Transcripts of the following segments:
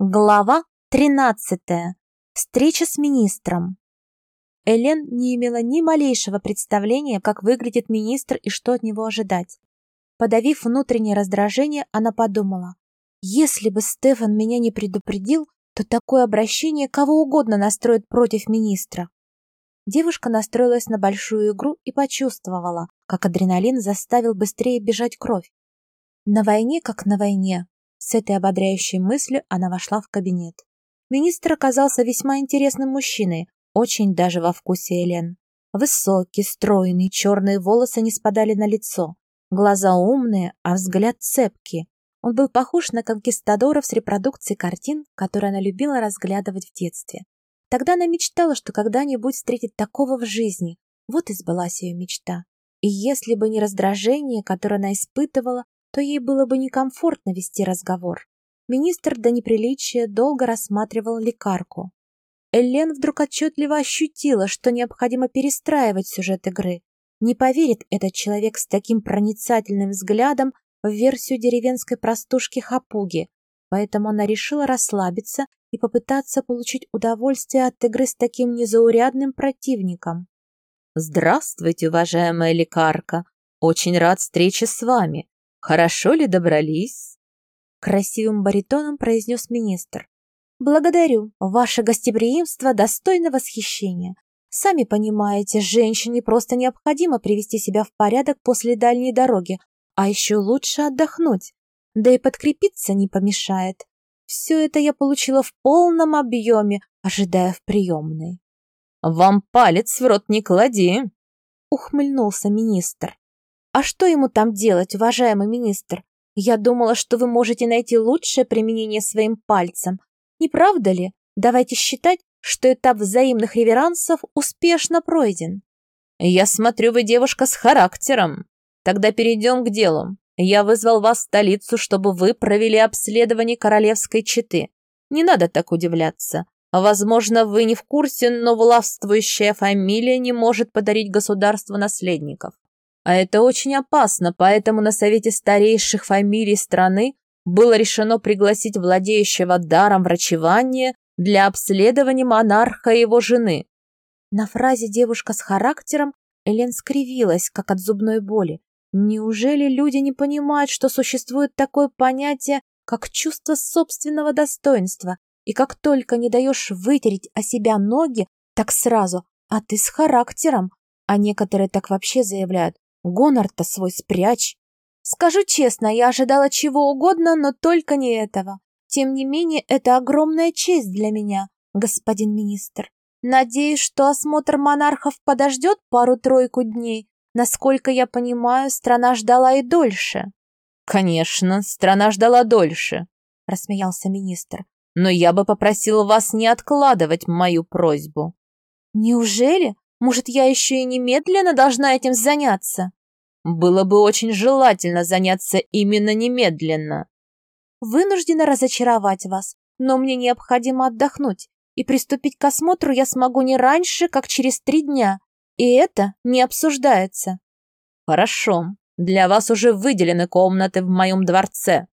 Глава 13. Встреча с министром. Элен не имела ни малейшего представления, как выглядит министр и что от него ожидать. Подавив внутреннее раздражение, она подумала, если бы Стефан меня не предупредил, то такое обращение кого угодно настроит против министра. Девушка настроилась на большую игру и почувствовала, как адреналин заставил быстрее бежать кровь. На войне, как на войне, с этой ободряющей мыслью она вошла в кабинет. Министр оказался весьма интересным мужчиной, очень даже во вкусе Элен. Высокий, стройный, черные волосы не спадали на лицо. Глаза умные, а взгляд цепкий. Он был похож на конкистадоров с репродукцией картин, которые она любила разглядывать в детстве. Тогда она мечтала, что когда-нибудь встретит такого в жизни. Вот и сбылась ее мечта. И если бы не раздражение, которое она испытывала, то ей было бы некомфортно вести разговор. Министр до неприличия долго рассматривал лекарку. Эллен вдруг отчетливо ощутила, что необходимо перестраивать сюжет игры. Не поверит этот человек с таким проницательным взглядом в версию деревенской простушки Хапуги, поэтому она решила расслабиться и попытаться получить удовольствие от игры с таким незаурядным противником. «Здравствуйте, уважаемая лекарка! Очень рад встрече с вами. Хорошо ли добрались?» Красивым баритоном произнес министр. «Благодарю. Ваше гостеприимство достойно восхищения. Сами понимаете, женщине просто необходимо привести себя в порядок после дальней дороги, а еще лучше отдохнуть. Да и подкрепиться не помешает. Все это я получила в полном объеме, ожидая в приемной». «Вам палец в рот не клади!» — ухмыльнулся министр. А что ему там делать, уважаемый министр? Я думала, что вы можете найти лучшее применение своим пальцам. Не правда ли? Давайте считать, что этап взаимных реверансов успешно пройден. Я смотрю, вы девушка с характером. Тогда перейдем к делу. Я вызвал вас в столицу, чтобы вы провели обследование королевской четы. Не надо так удивляться. Возможно, вы не в курсе, но властвующая фамилия не может подарить государству наследников. А это очень опасно, поэтому на совете старейших фамилий страны было решено пригласить владеющего даром врачевания для обследования монарха и его жены. На фразе «девушка с характером» Элен скривилась, как от зубной боли. Неужели люди не понимают, что существует такое понятие, как чувство собственного достоинства, и как только не даешь вытереть о себя ноги, так сразу «а ты с характером», а некоторые так вообще заявляют Гонор-то свой спрячь. Скажу честно, я ожидала чего угодно, но только не этого. Тем не менее, это огромная честь для меня, господин министр. Надеюсь, что осмотр монархов подождет пару-тройку дней. Насколько я понимаю, страна ждала и дольше. Конечно, страна ждала дольше, рассмеялся министр. Но я бы попросил вас не откладывать мою просьбу. Неужели? Может, я еще и немедленно должна этим заняться? Было бы очень желательно заняться именно немедленно. Вынуждена разочаровать вас, но мне необходимо отдохнуть, и приступить к осмотру я смогу не раньше, как через три дня, и это не обсуждается. Хорошо, для вас уже выделены комнаты в моем дворце.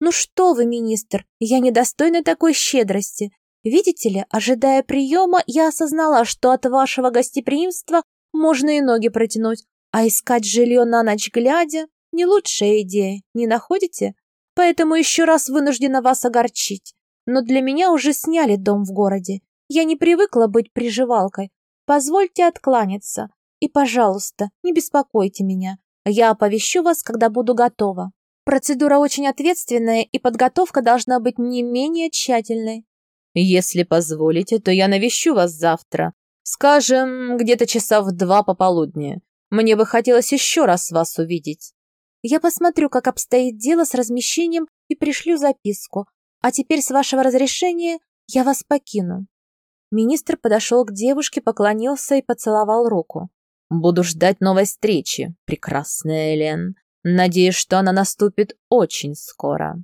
Ну что вы, министр, я недостойна такой щедрости. Видите ли, ожидая приема, я осознала, что от вашего гостеприимства можно и ноги протянуть, а искать жилье на ночь глядя – не лучшая идея, не находите? Поэтому еще раз вынуждена вас огорчить. Но для меня уже сняли дом в городе. Я не привыкла быть приживалкой. Позвольте откланяться. И, пожалуйста, не беспокойте меня. Я оповещу вас, когда буду готова. Процедура очень ответственная, и подготовка должна быть не менее тщательной. Если позволите, то я навещу вас завтра. Скажем, где-то часа в два пополудни. Мне бы хотелось еще раз вас увидеть. Я посмотрю, как обстоит дело с размещением и пришлю записку. А теперь, с вашего разрешения, я вас покину. Министр подошел к девушке, поклонился и поцеловал руку. «Буду ждать новой встречи, прекрасная Элен. Надеюсь, что она наступит очень скоро».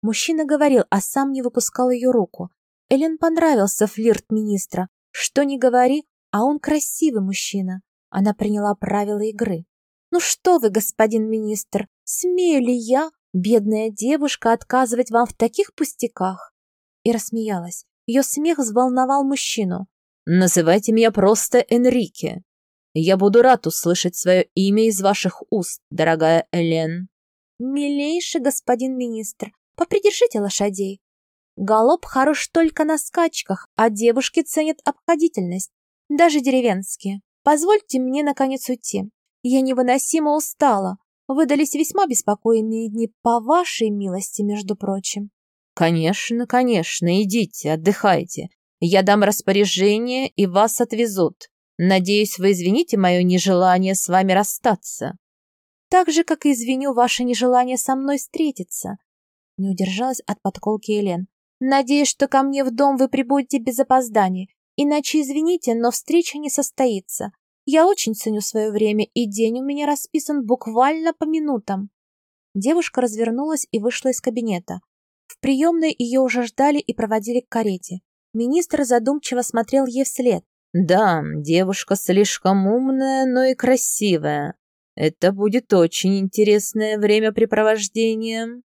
Мужчина говорил, а сам не выпускал ее руку. Элен понравился флирт министра. Что ни говори, а он красивый мужчина. Она приняла правила игры. «Ну что вы, господин министр, смею ли я, бедная девушка, отказывать вам в таких пустяках?» и рассмеялась. Ее смех взволновал мужчину. «Называйте меня просто Энрике. Я буду рад услышать свое имя из ваших уст, дорогая Элен». «Милейший господин министр, попридержите лошадей. Галоп хорош только на скачках, а девушки ценят обходительность, даже деревенские. Позвольте мне, наконец, уйти. Я невыносимо устала. Выдались весьма беспокойные дни, по вашей милости, между прочим. Конечно, конечно, идите, отдыхайте. Я дам распоряжение, и вас отвезут. Надеюсь, вы извините мое нежелание с вами расстаться. Так же, как и извиню ваше нежелание со мной встретиться. Не удержалась от подколки Елен. Надеюсь, что ко мне в дом вы прибудете без опоздания. Иначе, извините, но встреча не состоится. Я очень ценю свое время, и день у меня расписан буквально по минутам. Девушка развернулась и вышла из кабинета. В приемной ее уже ждали и проводили к карете. Министр задумчиво смотрел ей вслед. «Да, девушка слишком умная, но и красивая. Это будет очень интересное времяпрепровождение».